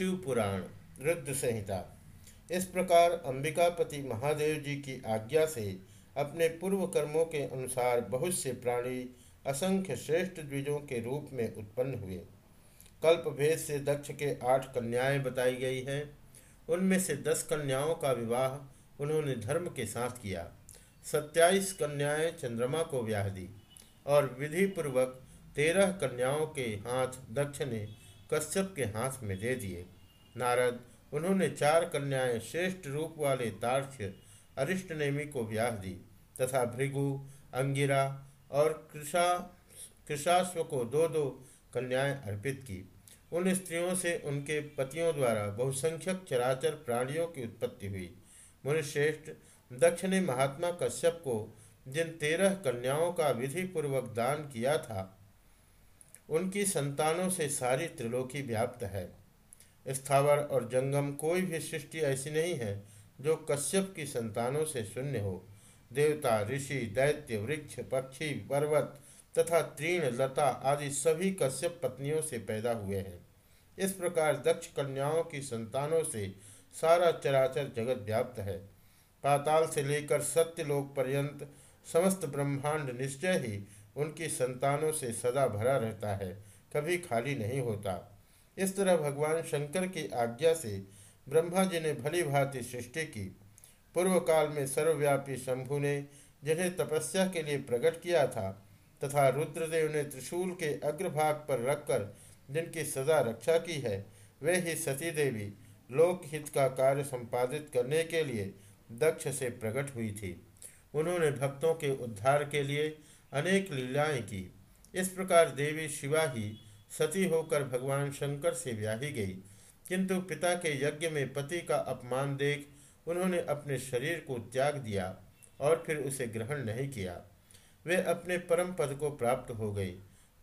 शिव पुराण रुद्र संहिता। इस प्रकार अंबिकापति महादेव जी की आज्ञा से अपने पूर्व कर्मों के अनुसार बहुत से प्राणी असंख्य श्रेष्ठ द्विजों के रूप में उत्पन्न हुए। कल्प भेद से दक्ष के आठ कन्याएँ बताई गई हैं। उनमें से दस कन्याओं का विवाह उन्होंने धर्म के साथ किया। सत्ताईस कन्याएँ चंद्रमा को ब्याह दी और विधि पूर्वक तेरह कन्याओं के हाथ दक्ष ने कश्यप के हाथ में दे दिए। नारद, उन्होंने चार कन्याएँ श्रेष्ठ रूप वाले तार्क्ष्य अरिष्ट नेमी को ब्याह दी, तथा भृगु, अंगिरा और कृषा, कृषाश्व को दो दो कन्याएँ अर्पित की। उन स्त्रियों से उनके पतियों द्वारा बहुसंख्यक चराचर प्राणियों की उत्पत्ति हुई। मुनिश्रेष्ठ दक्ष ने महात्मा कश्यप को जिन तेरह कन्याओं का विधि पूर्वक दान किया था उनकी संतानों से सारी त्रिलोकी व्याप्त है। स्थावर और जंगम कोई भी सृष्टि ऐसी नहीं है जो कश्यप की संतानों से शून्य हो। देवता, ऋषि, दैत्य, वृक्ष, पक्षी, पर्वत तथा तीर्ण लता आदि सभी कश्यप पत्नियों से पैदा हुए हैं। इस प्रकार दक्ष कन्याओं की संतानों से सारा चराचर जगत व्याप्त है। पाताल से लेकर सत्यलोक पर्यंत समस्त ब्रह्मांड निश्चय ही उनकी संतानों से सदा भरा रहता है, कभी खाली नहीं होता। इस तरह भगवान शंकर की आज्ञा से ब्रह्मा जी ने भली भांति सृष्टि की। पूर्व काल में सर्वव्यापी शंभु ने जिन्हें तपस्या के लिए प्रकट किया था तथा रुद्रदेव ने त्रिशूल के अग्रभाग पर रखकर जिनकी सदा रक्षा की है, वे ही सती देवी लोकहित का कार्य संपादित करने के लिए दक्ष से प्रकट हुई थी। उन्होंने भक्तों के उद्धार के लिए अनेक लीलाएँ की। इस प्रकार देवी शिवा ही सती होकर भगवान शंकर से ब्याही गई। किंतु पिता के यज्ञ में पति का अपमान देख उन्होंने अपने शरीर को त्याग दिया और फिर उसे ग्रहण नहीं किया। वे अपने परम पद को प्राप्त हो गई।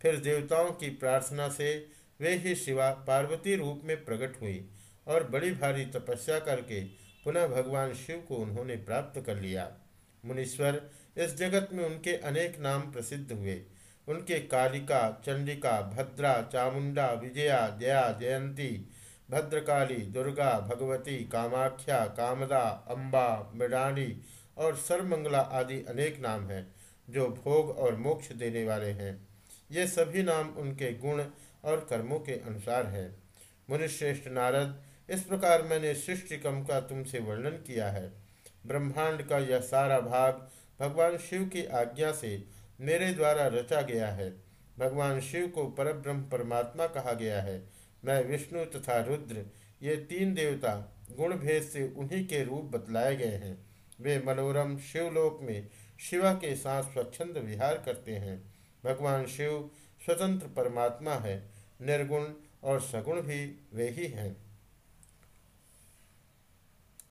फिर देवताओं की प्रार्थना से वे ही शिवा पार्वती रूप में प्रकट हुई और बड़ी भारी तपस्या करके पुनः भगवान शिव को उन्होंने प्राप्त कर लिया। मुनीश्वर, इस जगत में उनके अनेक नाम प्रसिद्ध हुए। उनके कालिका, चंडिका, भद्रा, चामुंडा, विजया जया जयंती, भद्रकाली, दुर्गा, भगवती, कामाख्या, कामदा अम्बा मृडानी और सर्वमंगला आदि अनेक नाम हैं, जो भोग और मोक्ष देने वाले हैं। ये सभी नाम उनके गुण और कर्मों के अनुसार हैं। मुनिश्रेष्ठ नारद, इस प्रकार मैंने सृष्टिकम का तुमसे वर्णन किया है। ब्रह्मांड का यह सारा भाग भगवान शिव की आज्ञा से मेरे द्वारा रचा गया है। भगवान शिव को परब्रह्म परमात्मा कहा गया है। मैं विष्णु तथा रुद्र, ये तीन देवता गुण भेद से उन्हीं के रूप बतलाए गए हैं। वे मनोरम शिवलोक में शिवा के साथ स्वच्छंद विहार करते हैं। भगवान शिव स्वतंत्र परमात्मा है, निर्गुण और सगुण भी वे ही हैं।